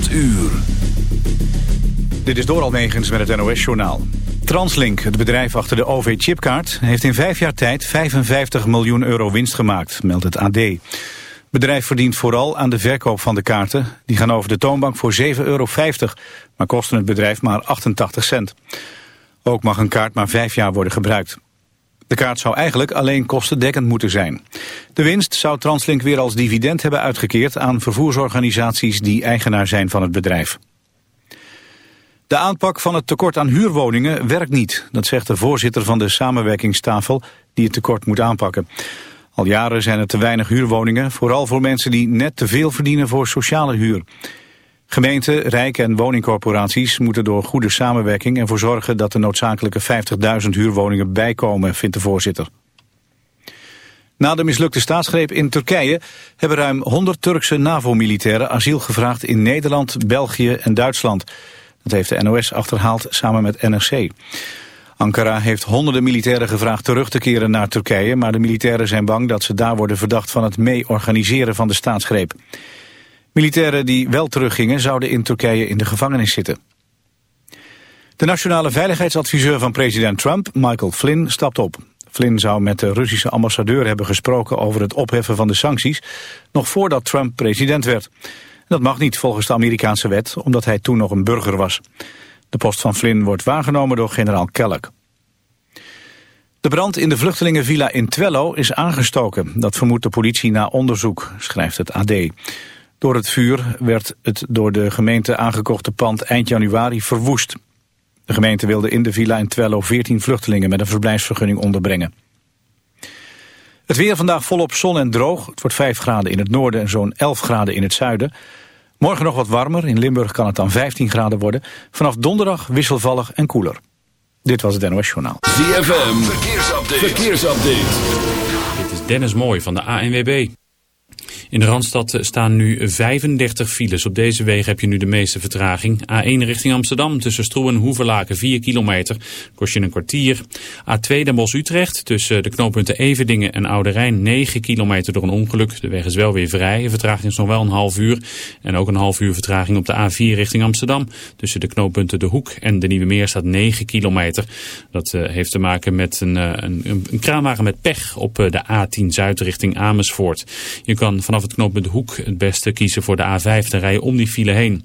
8 uur. Dit is door Almegens met het NOS-journaal. Translink, het bedrijf achter de OV-chipkaart... heeft in vijf jaar tijd 55 miljoen euro winst gemaakt, meldt het AD. Het bedrijf verdient vooral aan de verkoop van de kaarten. Die gaan over de toonbank voor 7,50 euro, maar kosten het bedrijf maar 88 cent. Ook mag een kaart maar vijf jaar worden gebruikt. De kaart zou eigenlijk alleen kostendekkend moeten zijn. De winst zou Translink weer als dividend hebben uitgekeerd aan vervoersorganisaties die eigenaar zijn van het bedrijf. De aanpak van het tekort aan huurwoningen werkt niet. Dat zegt de voorzitter van de samenwerkingstafel die het tekort moet aanpakken. Al jaren zijn er te weinig huurwoningen, vooral voor mensen die net te veel verdienen voor sociale huur. Gemeenten, rijk- en woningcorporaties moeten door goede samenwerking ervoor zorgen dat de noodzakelijke 50.000 huurwoningen bijkomen, vindt de voorzitter. Na de mislukte staatsgreep in Turkije hebben ruim 100 Turkse NAVO-militairen asiel gevraagd in Nederland, België en Duitsland. Dat heeft de NOS achterhaald samen met NRC. Ankara heeft honderden militairen gevraagd terug te keren naar Turkije, maar de militairen zijn bang dat ze daar worden verdacht van het mee-organiseren van de staatsgreep. Militairen die wel teruggingen zouden in Turkije in de gevangenis zitten. De nationale veiligheidsadviseur van president Trump, Michael Flynn, stapt op. Flynn zou met de Russische ambassadeur hebben gesproken over het opheffen van de sancties, nog voordat Trump president werd. Dat mag niet volgens de Amerikaanse wet, omdat hij toen nog een burger was. De post van Flynn wordt waargenomen door generaal Kellogg. De brand in de vluchtelingenvilla in Twello is aangestoken. Dat vermoedt de politie na onderzoek, schrijft het AD. Door het vuur werd het door de gemeente aangekochte pand eind januari verwoest. De gemeente wilde in de villa in Twello 14 vluchtelingen met een verblijfsvergunning onderbrengen. Het weer vandaag volop zon en droog. Het wordt 5 graden in het noorden en zo'n 11 graden in het zuiden. Morgen nog wat warmer. In Limburg kan het dan 15 graden worden. Vanaf donderdag wisselvallig en koeler. Dit was het NOS Journaal. ZFM, verkeersupdate. verkeersupdate. Dit is Dennis Mooi van de ANWB. In de Randstad staan nu 35 files. Op deze wegen heb je nu de meeste vertraging. A1 richting Amsterdam tussen Stroe en Hoeverlaken 4 kilometer. Kost je een kwartier. A2 Den Bosch-Utrecht tussen de knooppunten Everdingen en Oude Rijn 9 kilometer door een ongeluk. De weg is wel weer vrij. De vertraging is nog wel een half uur. En ook een half uur vertraging op de A4 richting Amsterdam. Tussen de knooppunten De Hoek en de Nieuwe Meer staat 9 kilometer. Dat uh, heeft te maken met een, uh, een, een kraanwagen met pech op uh, de A10 Zuid richting Amersfoort. Je kan vanaf het knooppunt Hoek het beste kiezen voor de A5 te rijden om die file heen.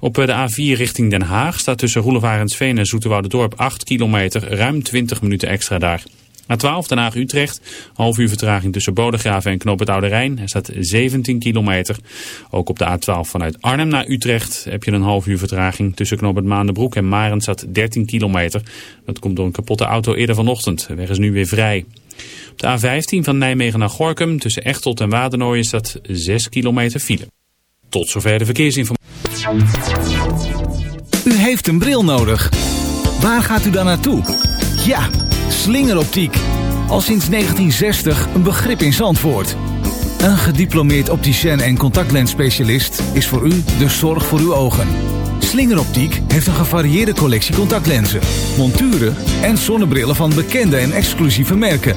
Op de A4 richting Den Haag staat tussen Roelevarensveen en Dorp 8 kilometer, ruim 20 minuten extra daar. A12 Den Haag-Utrecht, half uur vertraging tussen Bodegraven en Knoop het Oude Rijn. Er staat 17 kilometer. Ook op de A12 vanuit Arnhem naar Utrecht heb je een half uur vertraging. Tussen Knoop het Maandenbroek en Maren staat 13 kilometer. Dat komt door een kapotte auto eerder vanochtend. De weg is nu weer vrij. De A15 van Nijmegen naar Gorkum tussen Echtelt en Wadernooien staat 6 kilometer file. Tot zover de verkeersinformatie. U heeft een bril nodig. Waar gaat u dan naartoe? Ja, slingeroptiek. Al sinds 1960 een begrip in Zandvoort. Een gediplomeerd opticien en contactlensspecialist is voor u de zorg voor uw ogen. Slingeroptiek heeft een gevarieerde collectie contactlenzen, monturen en zonnebrillen van bekende en exclusieve merken.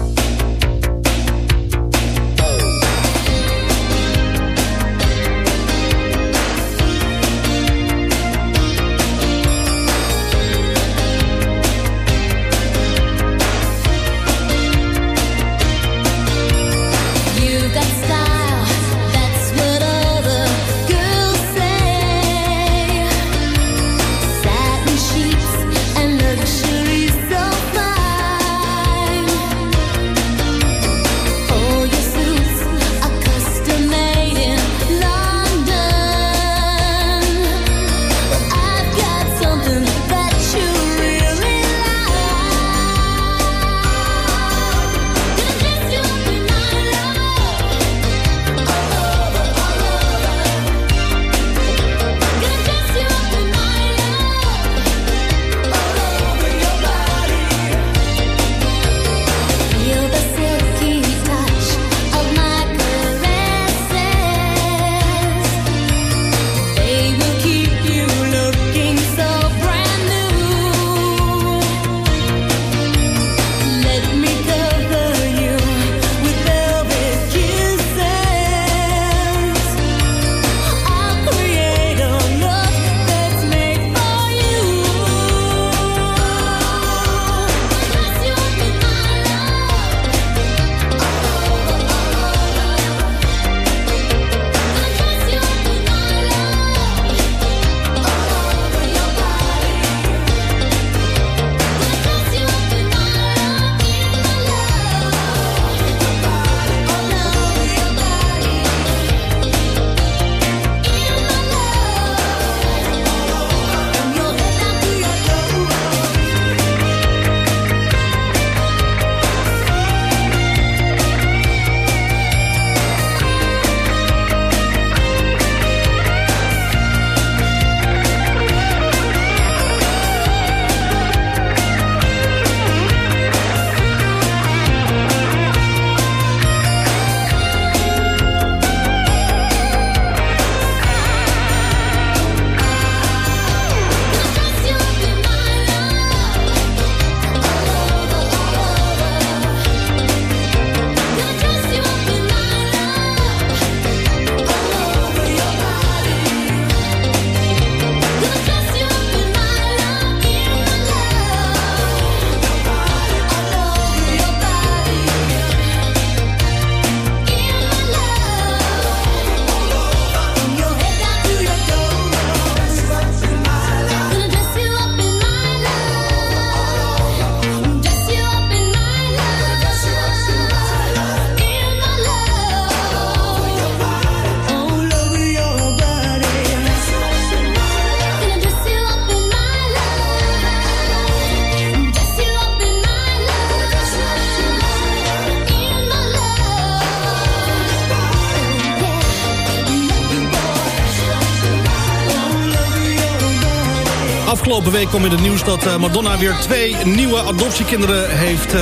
Afgelopen week kwam in het nieuws dat eh, Madonna weer twee nieuwe adoptiekinderen heeft uh,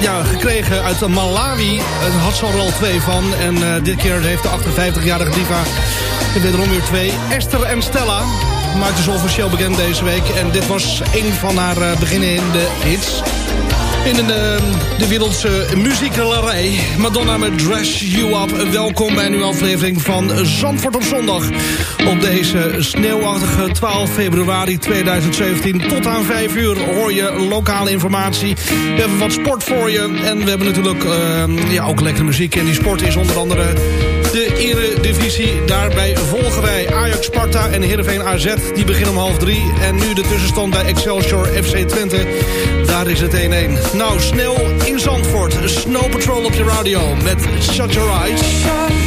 ja, gekregen uit Malawi. Daar had ze er al twee van. En dit keer heeft de 58-jarige diva er wederom weer twee. Esther en Stella maakte ze officieel bekend deze week. En dit was een van haar beginnen in de hits in de, de wereldse muziekgalerij. Madonna met Dress You Up. Welkom bij een nieuwe aflevering van Zandvoort op zondag. Op deze sneeuwachtige 12 februari 2017. Tot aan 5 uur hoor je lokale informatie. We hebben wat sport voor je. En we hebben natuurlijk uh, ja, ook lekkere muziek. En die sport is onder andere de Eredivisie. Daarbij volgen wij Ajax Sparta en Heerenveen AZ. Die beginnen om half drie. En nu de tussenstand bij Excelsior FC Twente. Daar is het 1-1. Nou, snel in Zandvoort. Snow Patrol op je radio met Shut Your Eyes.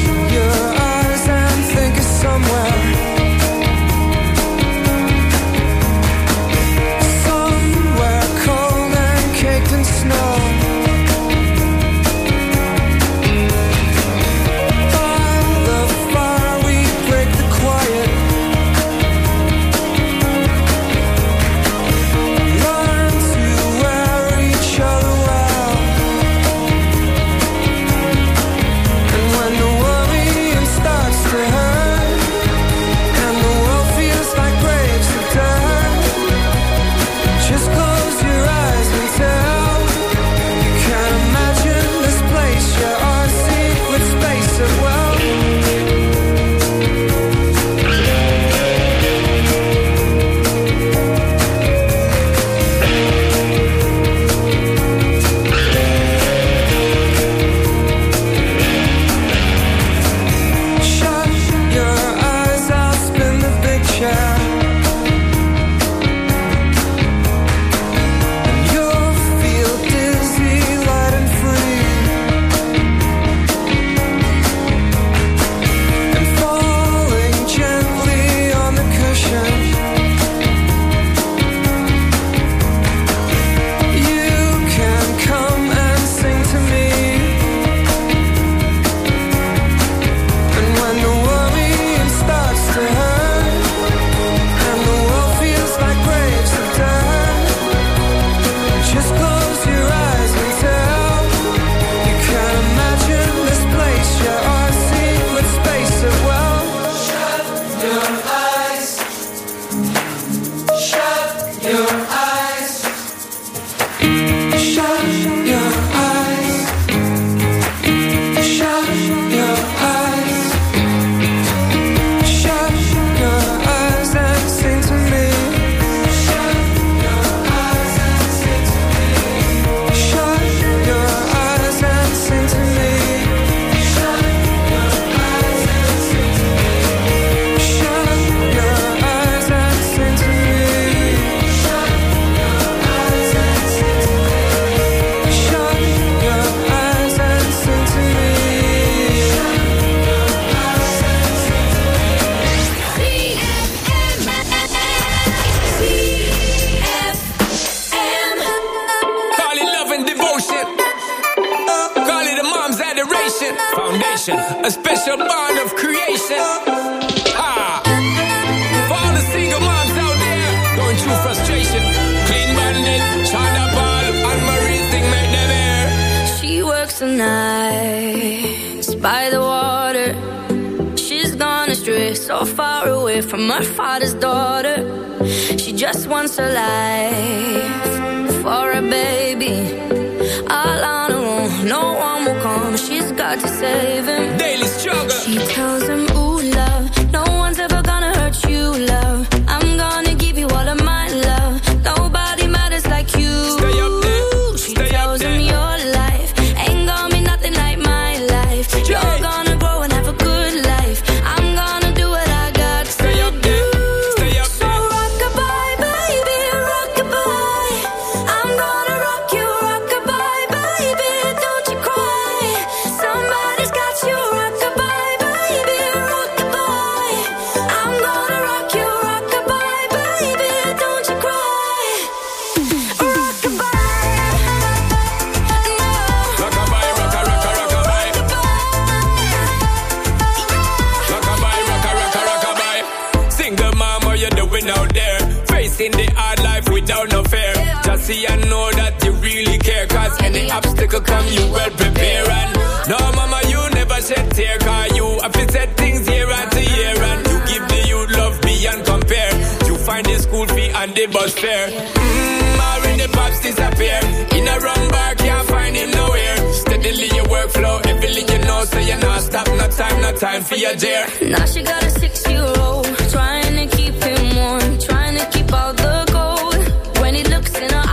No time, for your dear. Now she got a six-year-old trying to keep him warm, trying to keep all the gold. When he looks in her eyes,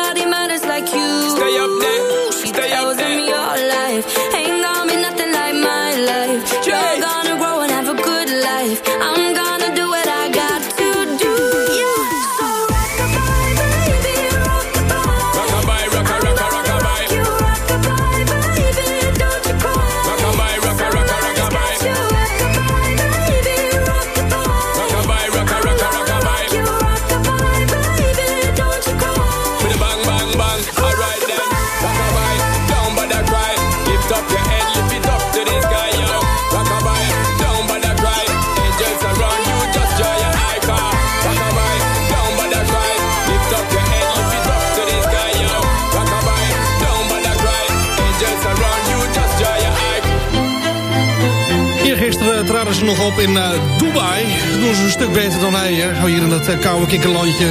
op in eh, Dubai. Doen ze een stuk beter dan hè. Zo Hier in dat uh, koude kikkerlandje.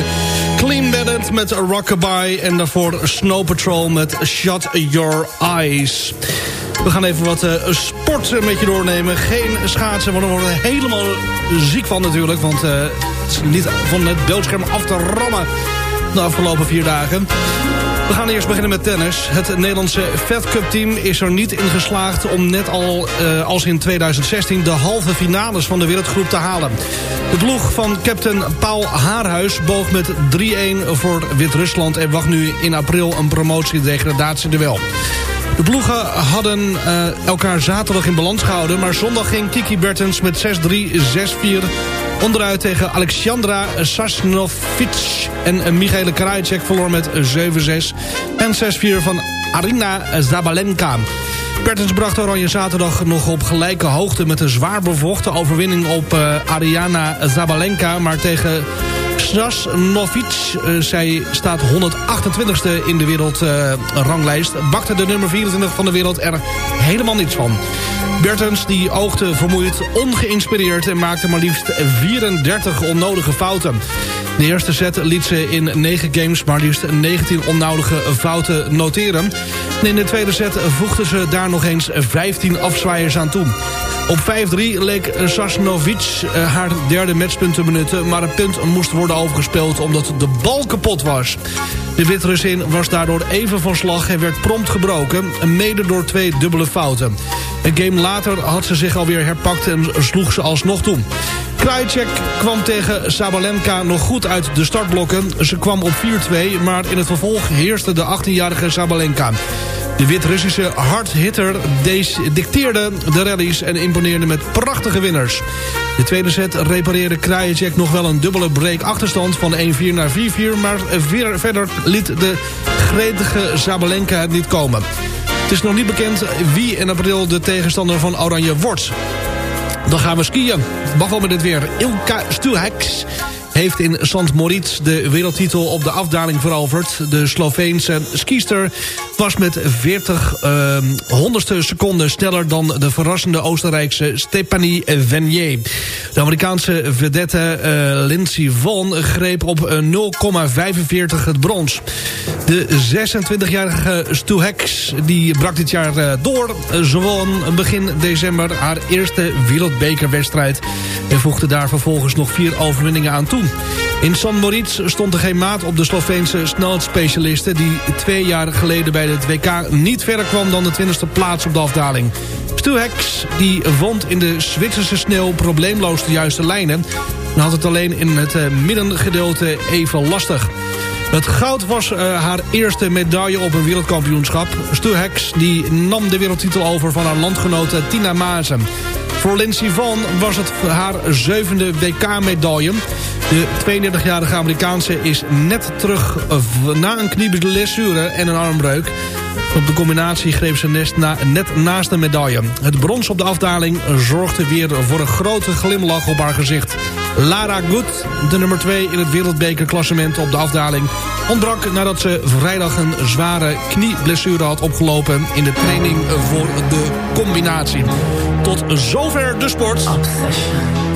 Clean Bandit met Rockabye. En daarvoor Snow Patrol met Shut Your Eyes. We gaan even wat eh, sport met je doornemen. Geen schaatsen, want we worden er helemaal ziek van natuurlijk. Want het is niet van het beeldscherm af te rammen de afgelopen vier dagen. We gaan eerst beginnen met tennis. Het Nederlandse Fed Cup team is er niet in geslaagd... om net al eh, als in 2016 de halve finales van de wereldgroep te halen. De ploeg van captain Paul Haarhuis boog met 3-1 voor Wit-Rusland... en wacht nu in april een promotie-degradatieduel. De ploegen hadden eh, elkaar zaterdag in balans gehouden... maar zondag ging Kiki Bertens met 6-3, 6-4 onderuit tegen Alexandra Sasnovic... en Michaela Krajicek verloor met 7-6 en 6-4 van Arina Zabalenka. Bertens bracht Oranje zaterdag nog op gelijke hoogte... met een zwaar bevochten overwinning op eh, Ariana Zabalenka... maar tegen Sasnovic, eh, zij staat 128ste in de wereldranglijst... bakte de nummer 24 van de wereld er helemaal niets van. Bertens die oogde vermoeid, ongeïnspireerd... en maakte maar liefst 34 onnodige fouten. De eerste set liet ze in 9 games maar liefst 19 onnodige fouten noteren. En in de tweede set voegde ze daar nog eens 15 afzwaaiers aan toe. Op 5-3 leek Sasnovic eh, haar derde matchpunt te benutten... maar het punt moest worden overgespeeld omdat de bal kapot was. De Wit-Russin was daardoor even van slag en werd prompt gebroken... mede door twee dubbele fouten. Een game later had ze zich alweer herpakt en sloeg ze alsnog toe. Krajicek kwam tegen Sabalenka nog goed uit de startblokken. Ze kwam op 4-2, maar in het vervolg heerste de 18-jarige Sabalenka. De Wit-Russische hardhitter dicteerde de rallies en imponeerde met prachtige winners. De tweede set repareerde Krajicek nog wel een dubbele break achterstand van 1-4 naar 4-4... maar verder liet de gretige Sabalenka het niet komen. Het is nog niet bekend wie in april de tegenstander van Oranje wordt. Dan gaan we skiën. Mag wel met dit weer. Ilka Stuheks heeft in St. Moritz de wereldtitel op de afdaling veroverd. De Sloveense skiester was met 40 uh, honderdste seconden sneller... dan de verrassende Oostenrijkse Stephanie Venier. De Amerikaanse vedette uh, Lindsey Vonn greep op 0,45 het brons. De 26-jarige Stu die brak dit jaar uh, door. Ze won begin december haar eerste wereldbekerwedstrijd... en voegde daar vervolgens nog vier overwinningen aan toe. In San Moritz stond er geen maat op de Sloveense snelheidsspecialisten... die twee jaar geleden bij het WK niet verder kwam dan de 20e plaats op de afdaling. Stu Hex die vond in de Zwitserse sneeuw probleemloos de juiste lijnen... en had het alleen in het uh, middengedeelte even lastig. Het goud was uh, haar eerste medaille op een wereldkampioenschap. Stu Hex die nam de wereldtitel over van haar landgenote Tina Maasen. Voor Lindsey Vonn was het haar zevende WK-medaille. De 32-jarige Amerikaanse is net terug na een knieblessure en een armbreuk. Op de combinatie greep ze net, na, net naast de medaille. Het brons op de afdaling zorgde weer voor een grote glimlach op haar gezicht. Lara Good, de nummer 2 in het wereldbekerklassement op de afdaling... ontbrak nadat ze vrijdag een zware knieblessure had opgelopen... in de training voor de combinatie. Tot zover de sport.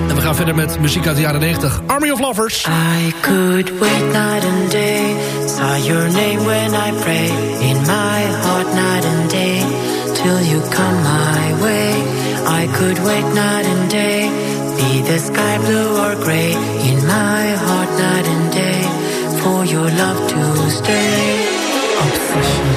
En we gaan verder met muziek uit de jaren 90. Army of Lovers. I could wait night and day. Saw your name when I pray. In my heart night and day. Till you come my way. I could wait night and day. Be the sky blue or gray. In my heart night and day. For your love to stay. Obsession.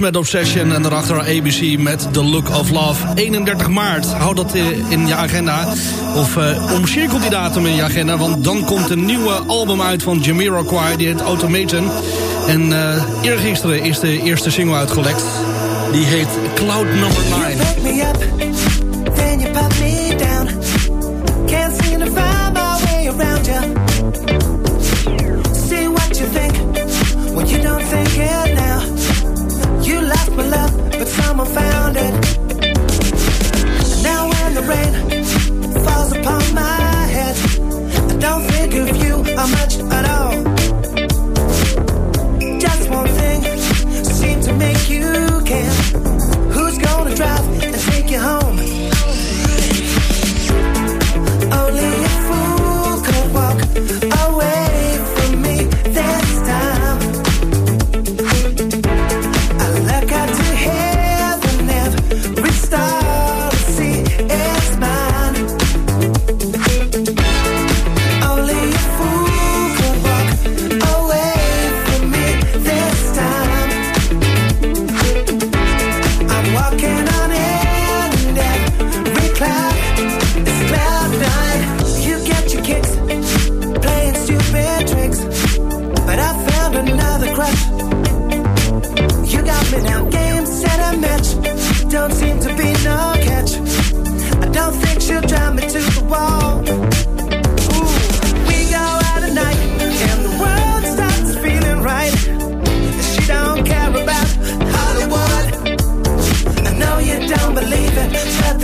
Met Obsession en daarachter ABC met The Look of Love. 31 maart, hou dat eh, in je agenda. Of uh, omcirkel die datum in je agenda, want dan komt een nieuwe album uit van Jamiroquai, die heet Automaton. En uh, eergisteren is de eerste single uitgelekt. Die heet Cloud Number 9. Think. for love, but someone found it. Now when the rain falls upon my head, I don't think of you much at all. Just one thing seems to make you care. Who's gonna drive and take you home?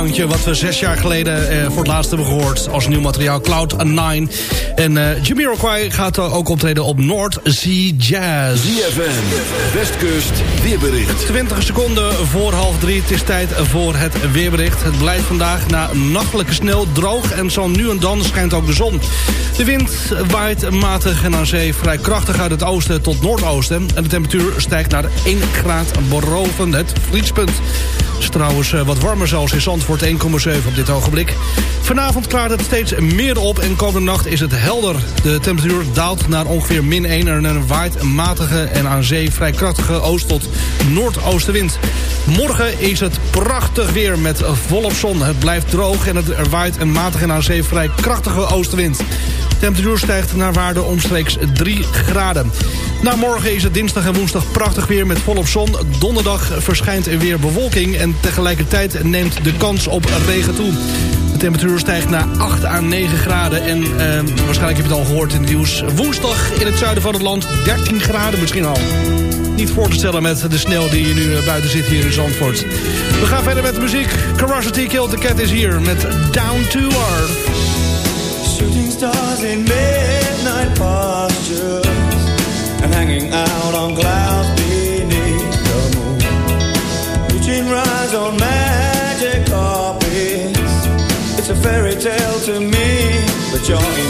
Soundje... wat we zes jaar geleden eh, voor het laatst hebben gehoord... als nieuw materiaal Cloud 9. En eh Jamiroquai gaat eh, ook optreden op North Sea Jazz. ZFM, Westkust, weerbericht. 20 seconden voor half drie. Het is tijd voor het weerbericht. Het blijft vandaag na nachtelijke sneeuw droog... en zo nu en dan schijnt ook de zon. De wind waait matig en aan zee vrij krachtig uit het oosten tot noordoosten. En de temperatuur stijgt naar 1 graad boven het vriespunt. Het is trouwens eh, wat warmer zelfs in Zandvoort, 1,7 op dit ogenblik. Vanavond klaart het steeds meer op en komende nacht is het helder. De temperatuur daalt naar ongeveer min 1 en er waait een matige en aan zee vrij krachtige oost- tot noordoostenwind. Morgen is het prachtig weer met volop zon. Het blijft droog en het, er waait een matige en aan zee vrij krachtige oostenwind. De temperatuur stijgt naar waarde omstreeks 3 graden. Na morgen is het dinsdag en woensdag prachtig weer met volop zon. Donderdag verschijnt er weer bewolking en tegelijkertijd neemt de kans op regen toe. De temperatuur stijgt naar 8 à 9 graden. En eh, waarschijnlijk heb je het al gehoord in het nieuws. Woensdag in het zuiden van het land 13 graden misschien al. Niet voor te stellen met de sneeuw die je nu eh, buiten zit hier in Zandvoort. We gaan verder met de muziek. Curiosity Killed the Cat is hier met Down to Earth. Shooting stars in midnight postures tale to me, but you're in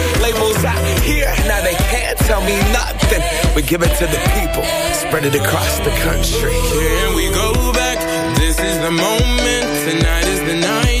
Labels out here, now they can't tell me nothing. We give it to the people, spread it across the country. Can we go back? This is the moment. Tonight is the night.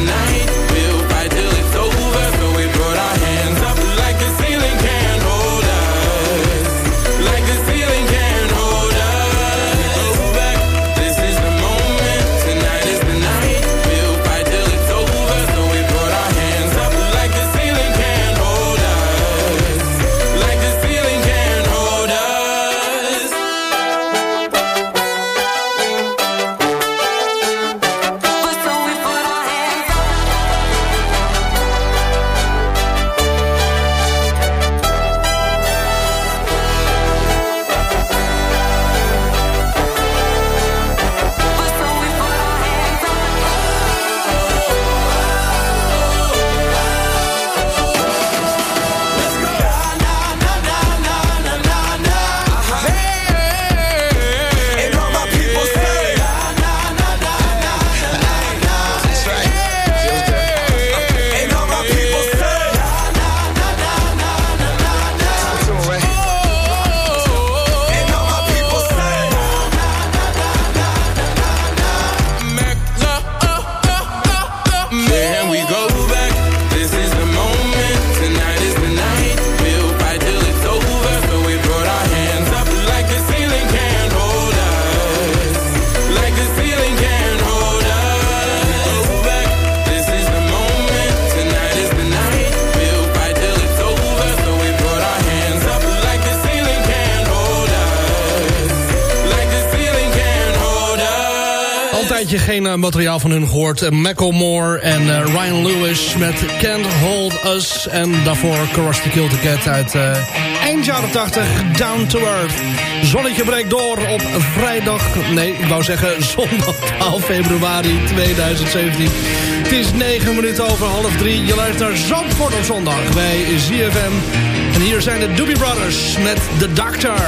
tijdje geen eh, materiaal van hun gehoord. Uh, en eh, Ryan Lewis met Can't Hold Us. En daarvoor Crush the Kill Get uit eind jaren 80, Down to Earth. Zonnetje breekt door op vrijdag, nee, ik wou zeggen zondag 12 februari 2017. Het is 9 minuten over half 3. Je luistert naar Zandvoort op zondag bij ZFM. En hier zijn de Doobie Brothers met The Doctor.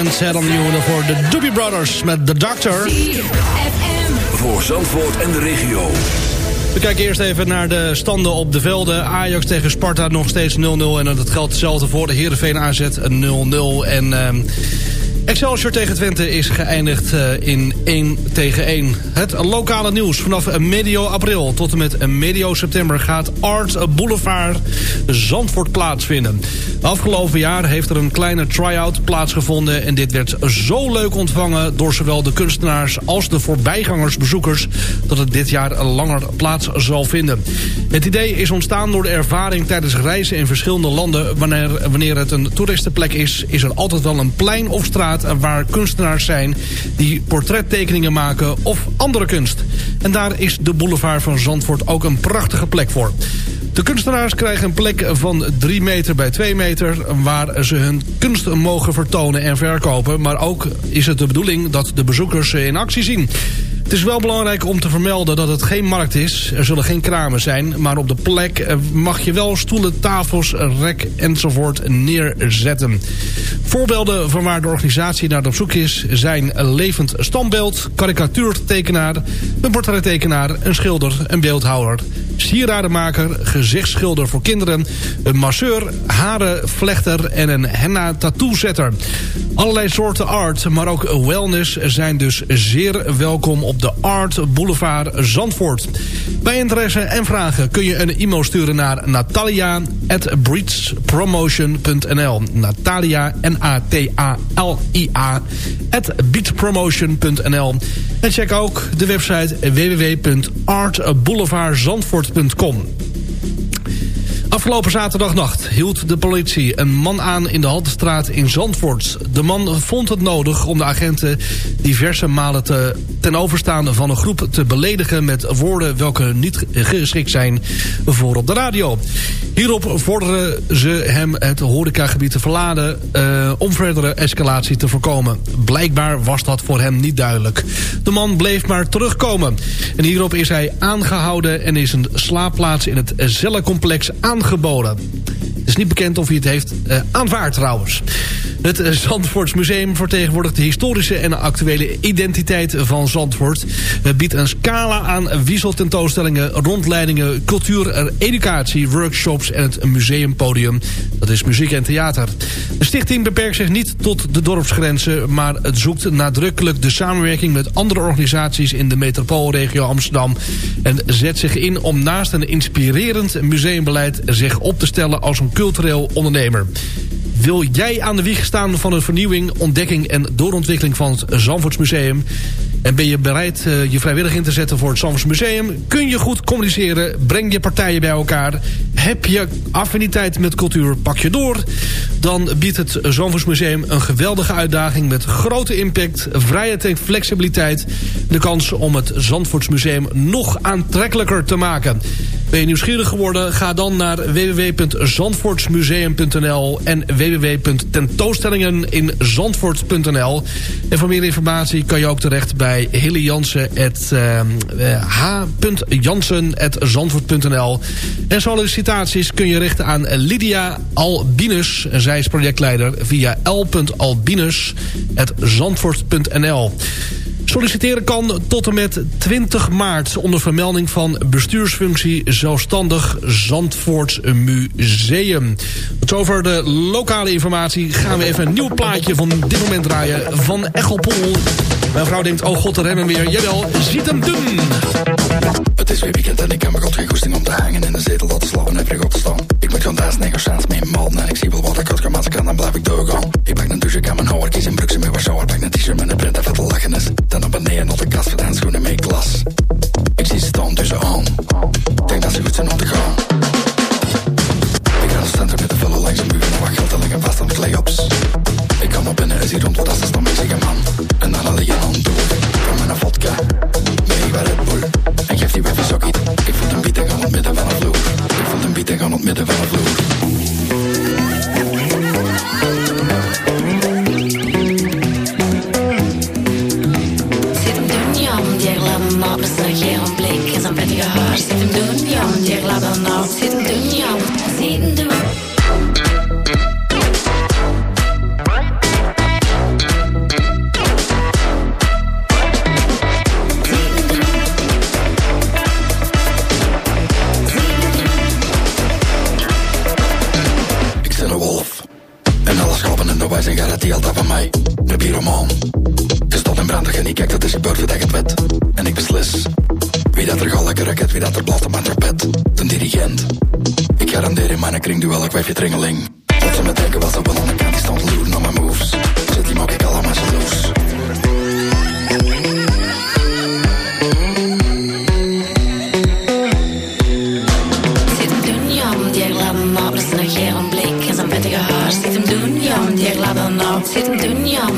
Got My Mind Set On You. Voor de Doobie Brothers met The Doctor. Voor Zandvoort en de regio. We kijken eerst even naar de standen op de velden. Ajax tegen Sparta nog steeds 0-0. En dat geldt hetzelfde voor de Heerenveen AZ 0-0. En ehm Excelsior tegen Twente is geëindigd eh, in 1 tegen 1. Het lokale nieuws. Vanaf medio april tot en met medio september gaat Art Boulevard Zandvoort plaatsvinden. Afgelopen jaar heeft er een kleine try-out plaatsgevonden... en dit werd zo leuk ontvangen door zowel de kunstenaars als de voorbijgangersbezoekers... dat het dit jaar langer plaats zal vinden. Het idee is ontstaan door de ervaring tijdens reizen in verschillende landen. Wanneer, wanneer het een toeristenplek is, is er altijd wel een plein of straat waar kunstenaars zijn die portrettekeningen maken of andere kunst. En daar is de boulevard van Zandvoort ook een prachtige plek voor. De kunstenaars krijgen een plek van 3 meter bij 2 meter... waar ze hun kunst mogen vertonen en verkopen. Maar ook is het de bedoeling dat de bezoekers ze in actie zien. Het is wel belangrijk om te vermelden dat het geen markt is. Er zullen geen kramen zijn, maar op de plek eh, mag je wel stoelen, tafels, rek enzovoort neerzetten. Voorbeelden van waar de organisatie naar op zoek is... zijn levend standbeeld, karikatuurtekenaar... een portrettekenaar, een schilder, een beeldhouwer... sieradenmaker, gezichtsschilder voor kinderen... een masseur, harenvlechter en een henna tattoo-zetter. Allerlei soorten art, maar ook wellness zijn dus zeer welkom... op de Art Boulevard Zandvoort. Bij interesse en vragen kun je een e-mail sturen naar natalia.breedspromotion.nl Natalia, N-A-T-A-L-I-A at En check ook de website www.artboulevardzandvoort.com Afgelopen zaterdagnacht hield de politie een man aan in de Haltestraat in Zandvoort. De man vond het nodig om de agenten diverse malen te, ten overstaan van een groep te beledigen met woorden welke niet geschikt zijn voor op de radio. Hierop vorderden ze hem het horecagebied te verladen uh, om verdere escalatie te voorkomen. Blijkbaar was dat voor hem niet duidelijk. De man bleef maar terugkomen. En hierop is hij aangehouden en is een slaapplaats in het cellencomplex Het is niet bekend of hij het heeft uh, aanvaard trouwens. Het Zandvoorts Museum vertegenwoordigt de historische en actuele identiteit van Zandvoort. Het biedt een scala aan wisseltentoonstellingen, rondleidingen, cultuur, educatie, workshops en het museumpodium. Dat is muziek en theater. De stichting beperkt zich niet tot de dorpsgrenzen, maar het zoekt nadrukkelijk de samenwerking met andere organisaties in de metropoolregio Amsterdam en zet zich in om naast een inspirerend museumbeleid zich op te stellen als een cultureel ondernemer. Wil jij aan de wieg staan van een vernieuwing, ontdekking en doorontwikkeling van het Zandvoortsmuseum? En ben je bereid uh, je vrijwillig in te zetten voor het Zandvoortsmuseum? Kun je goed communiceren? Breng je partijen bij elkaar? Heb je affiniteit met cultuur? Pak je door? Dan biedt het Zandvoortsmuseum een geweldige uitdaging... met grote impact, vrijheid en flexibiliteit... de kans om het Zandvoortsmuseum nog aantrekkelijker te maken. Ben je nieuwsgierig geworden? Ga dan naar www.zandvoortsmuseum.nl en www.tentoonstellingeninzandvoort.nl. En voor meer informatie kan je ook terecht bij Hilly Jansen, uh, h.jansen.zandvoort.nl. En sollicitaties kun je richten aan Lydia Albinus. Zij is projectleider via l.albinus.zandvoort.nl. Solliciteren kan tot en met 20 maart onder vermelding van bestuursfunctie zelfstandig Zandvoorts Museum. Tot over de lokale informatie gaan we even een nieuw plaatje van dit moment draaien van Echelpoel. Mijn vrouw denkt, oh god, daar hebben we weer. Jawel, ziet hem doen. Het is weer weekend en ik heb me god geen goesting om te hangen in de zetel dat te slapen en vrij te staan. Ik moet gaan daar negers mee malden en ik zie wel wat ik kan, maar kan, dan blijf ik doorgaan. Ik pak een douche, ik kan mijn houwer kiezen, broek ze mee waar zou, pak een t-shirt met een print en vet lachen is. Dan op beneden naar de kast voor de handschoenen mee glas. Ik zie ze staan tussen aan. Denk dat ze goed zijn om te gaan. Ik ga naar het centrum met de vullen langs de muur en wat geld en liggen vast aan de clay-ups. Ik kan naar binnen en zie rond wat als de stam ik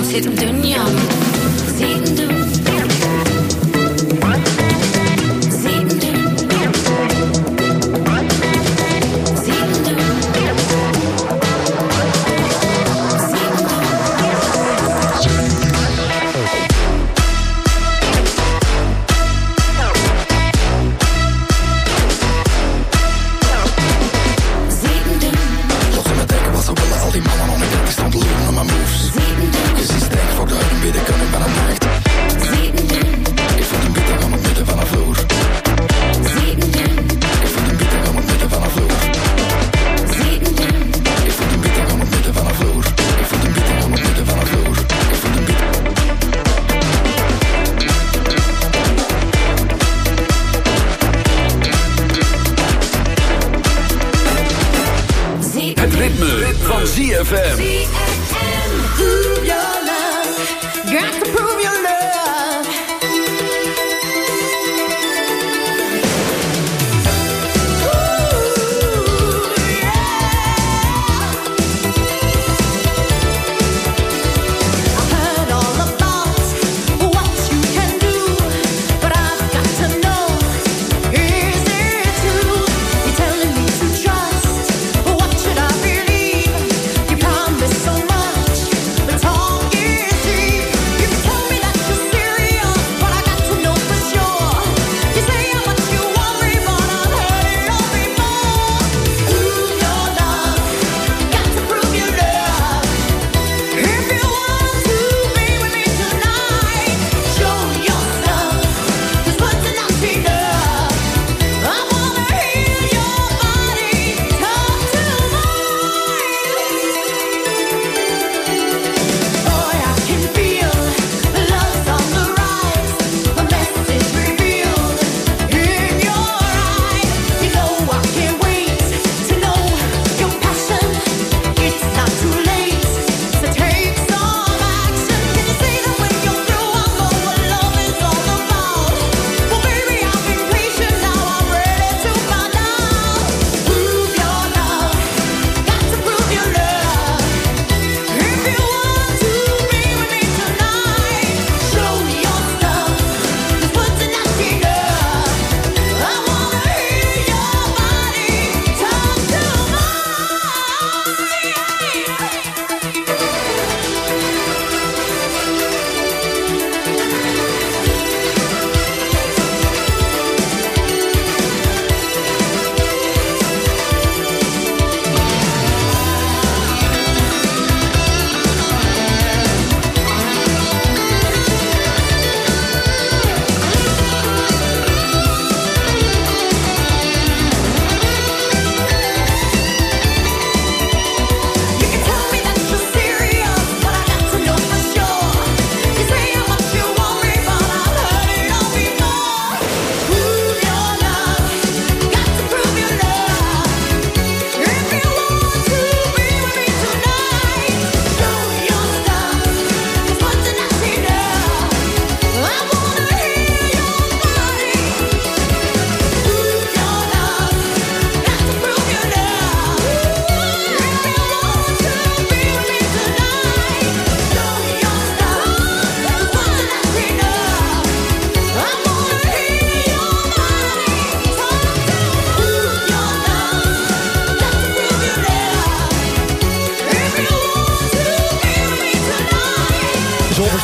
hem doen, ja, zit hem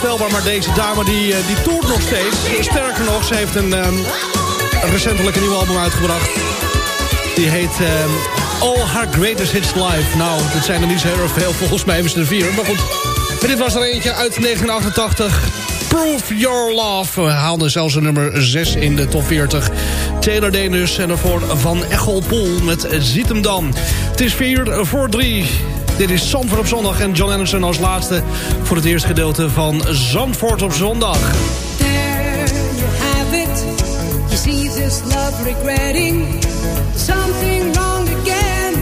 onvoorstelbaar, maar deze dame die, eh, die toert nog steeds. Sterker nog, ze heeft een ehm, recentelijk een nieuw album uitgebracht. Die heet ehm, All Her Greatest Hits Live. Nou, dit zijn er niet zo heel veel, volgens mij hebben ze er vier. Maar goed, dit was er eentje uit 1988. Prove Your Love. We haalden zelfs een nummer 6 in de top 40. Taylor Denus en daarvoor Van Echelpoel met Ziet hem dan. Het is 4 voor 3. Dit is Zandvoort op zondag en John Anderson als laatste... voor het eerste gedeelte van Zandvoort op zondag. There you have it. You see this love regretting something wrong again.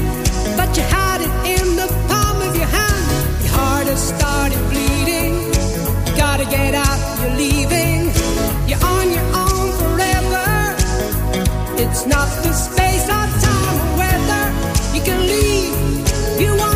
But you had it in the palm of your hand. Your heart has started bleeding. Gotta get out, you're leaving. You're on your own forever. It's not the space or time or weather. You can leave, you want,